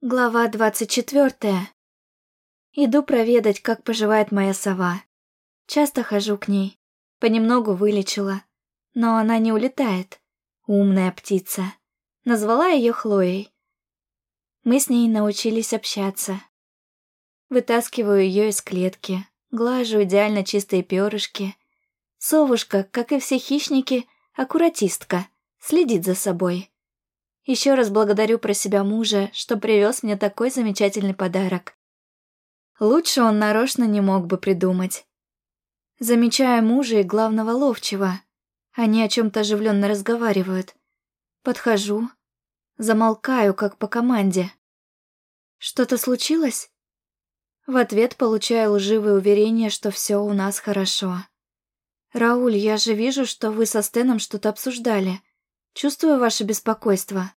Глава двадцать четвертая. Иду проведать, как поживает моя сова. Часто хожу к ней. Понемногу вылечила. Но она не улетает. Умная птица. Назвала ее Хлоей. Мы с ней научились общаться. Вытаскиваю ее из клетки, глажу идеально чистые перышки. Совушка, как и все хищники, аккуратистка, следит за собой. Еще раз благодарю про себя мужа, что привез мне такой замечательный подарок. Лучше он нарочно не мог бы придумать. Замечаю мужа и главного ловчего. Они о чем-то оживленно разговаривают. Подхожу, замолкаю, как по команде. Что-то случилось? В ответ получаю лживое уверение, что все у нас хорошо. «Рауль, я же вижу, что вы со Стеном что-то обсуждали. Чувствую ваше беспокойство».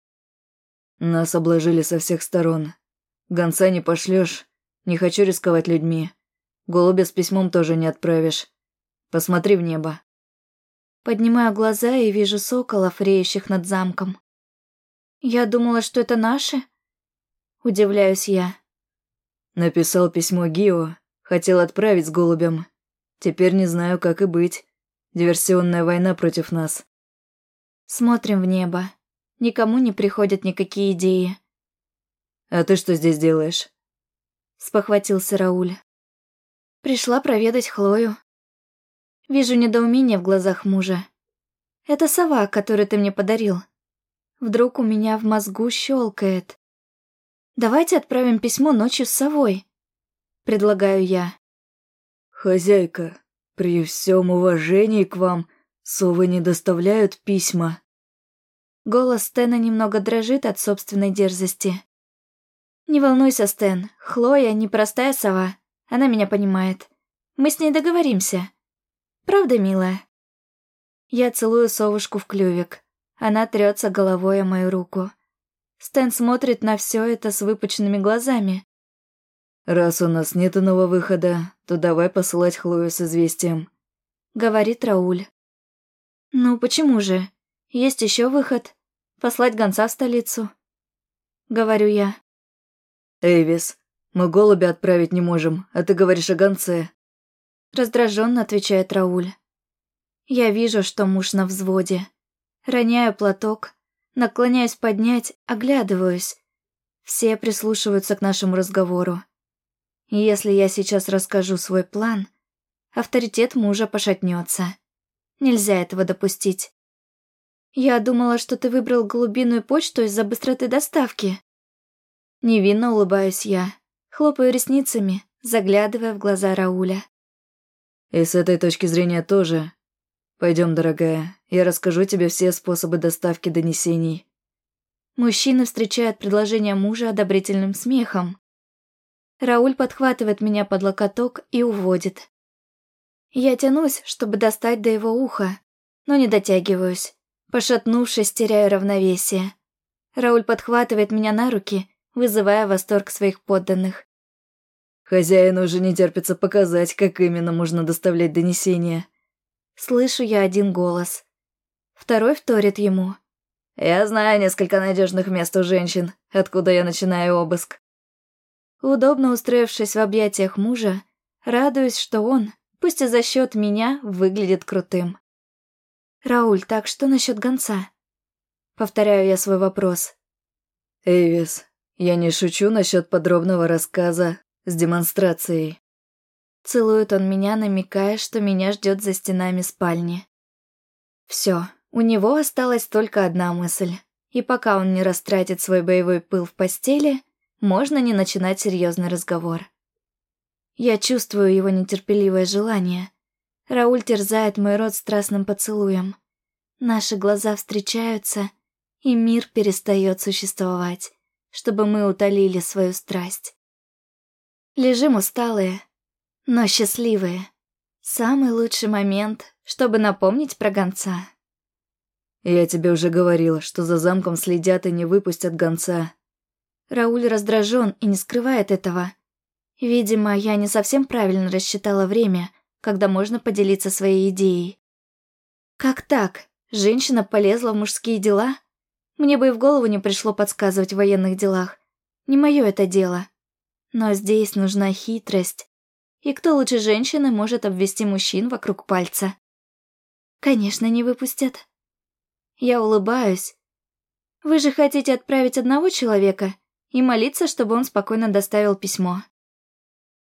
Нас обложили со всех сторон. Гонца не пошлешь. Не хочу рисковать людьми. Голубя с письмом тоже не отправишь. Посмотри в небо. Поднимаю глаза и вижу соколов, реющих над замком. Я думала, что это наши? Удивляюсь я. Написал письмо Гио. Хотел отправить с голубем. Теперь не знаю, как и быть. Диверсионная война против нас. Смотрим в небо. Никому не приходят никакие идеи. «А ты что здесь делаешь?» Спохватился Рауль. Пришла проведать Хлою. Вижу недоумение в глазах мужа. Это сова, которую ты мне подарил. Вдруг у меня в мозгу щелкает. Давайте отправим письмо ночью с совой. Предлагаю я. Хозяйка, при всем уважении к вам, совы не доставляют письма. Голос Стена немного дрожит от собственной дерзости. «Не волнуйся, Стэн, Хлоя непростая сова, она меня понимает. Мы с ней договоримся. Правда, милая?» Я целую совушку в клювик. Она трется головой о мою руку. Стэн смотрит на все это с выпученными глазами. «Раз у нас нет иного выхода, то давай посылать Хлою с известием», — говорит Рауль. «Ну почему же? Есть еще выход. Послать гонца в столицу. Говорю я. Эйвис, мы голубя отправить не можем, а ты говоришь о гонце. Раздраженно отвечает Рауль. Я вижу, что муж на взводе. Роняю платок, наклоняюсь поднять, оглядываюсь. Все прислушиваются к нашему разговору. Если я сейчас расскажу свой план, авторитет мужа пошатнется. Нельзя этого допустить. «Я думала, что ты выбрал голубиную почту из-за быстроты доставки». Невинно улыбаюсь я, хлопаю ресницами, заглядывая в глаза Рауля. «И с этой точки зрения тоже. Пойдем, дорогая, я расскажу тебе все способы доставки донесений». Мужчины встречают предложение мужа одобрительным смехом. Рауль подхватывает меня под локоток и уводит. Я тянусь, чтобы достать до его уха, но не дотягиваюсь. Пошатнувшись, теряю равновесие. Рауль подхватывает меня на руки, вызывая восторг своих подданных. Хозяину уже не терпится показать, как именно можно доставлять донесения. Слышу я один голос. Второй вторит ему. Я знаю несколько надежных мест у женщин, откуда я начинаю обыск. Удобно устроившись в объятиях мужа, радуюсь, что он, пусть и за счет меня, выглядит крутым. «Рауль, так что насчет гонца?» Повторяю я свой вопрос. «Эйвис, я не шучу насчет подробного рассказа с демонстрацией». Целует он меня, намекая, что меня ждет за стенами спальни. Все, у него осталась только одна мысль. И пока он не растратит свой боевой пыл в постели, можно не начинать серьезный разговор. Я чувствую его нетерпеливое желание, Рауль терзает мой рот страстным поцелуем. Наши глаза встречаются, и мир перестает существовать, чтобы мы утолили свою страсть. Лежим усталые, но счастливые. Самый лучший момент, чтобы напомнить про гонца. «Я тебе уже говорила, что за замком следят и не выпустят гонца». Рауль раздражен и не скрывает этого. Видимо, я не совсем правильно рассчитала время — когда можно поделиться своей идеей. Как так? Женщина полезла в мужские дела? Мне бы и в голову не пришло подсказывать в военных делах. Не мое это дело. Но здесь нужна хитрость. И кто лучше женщины может обвести мужчин вокруг пальца? Конечно, не выпустят. Я улыбаюсь. Вы же хотите отправить одного человека и молиться, чтобы он спокойно доставил письмо.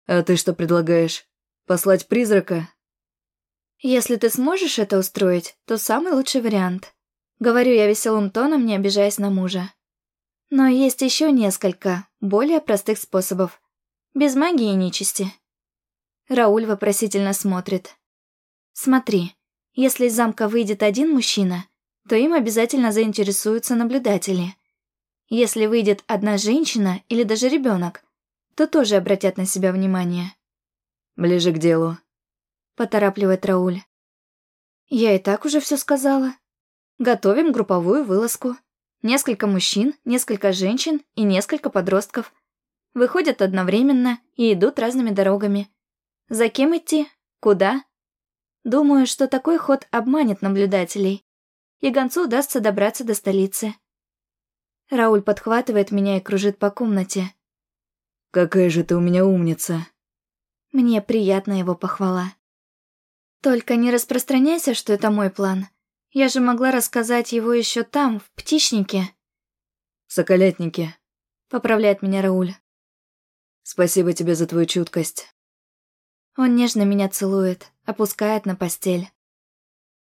А ты что предлагаешь? Послать призрака? Если ты сможешь это устроить, то самый лучший вариант. Говорю я веселым тоном, не обижаясь на мужа. Но есть еще несколько, более простых способов. Без магии и нечисти. Рауль вопросительно смотрит. Смотри, если из замка выйдет один мужчина, то им обязательно заинтересуются наблюдатели. Если выйдет одна женщина или даже ребенок, то тоже обратят на себя внимание. Ближе к делу. Поторапливает Рауль. Я и так уже все сказала. Готовим групповую вылазку. Несколько мужчин, несколько женщин и несколько подростков. Выходят одновременно и идут разными дорогами. За кем идти? Куда? Думаю, что такой ход обманет наблюдателей. И гонцу удастся добраться до столицы. Рауль подхватывает меня и кружит по комнате. «Какая же ты у меня умница!» Мне приятна его похвала. Только не распространяйся, что это мой план. Я же могла рассказать его еще там, в птичнике. Соколятнике. Поправляет меня Рауль. Спасибо тебе за твою чуткость. Он нежно меня целует, опускает на постель.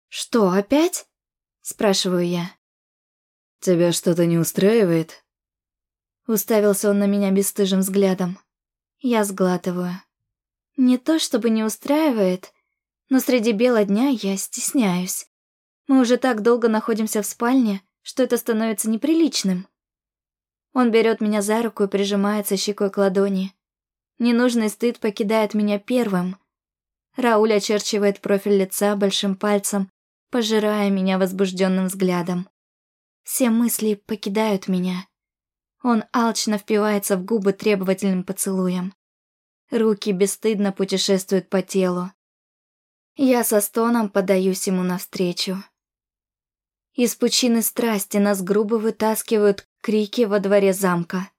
«Что, опять?» – спрашиваю я. «Тебя что-то не устраивает?» Уставился он на меня бесстыжим взглядом. Я сглатываю. Не то чтобы не устраивает, но среди бела дня я стесняюсь. Мы уже так долго находимся в спальне, что это становится неприличным. Он берет меня за руку и прижимается щекой к ладони. Ненужный стыд покидает меня первым. Рауль очерчивает профиль лица большим пальцем, пожирая меня возбужденным взглядом. Все мысли покидают меня. Он алчно впивается в губы требовательным поцелуем. Руки бесстыдно путешествуют по телу. Я со стоном подаюсь ему навстречу. Из пучины страсти нас грубо вытаскивают крики во дворе замка.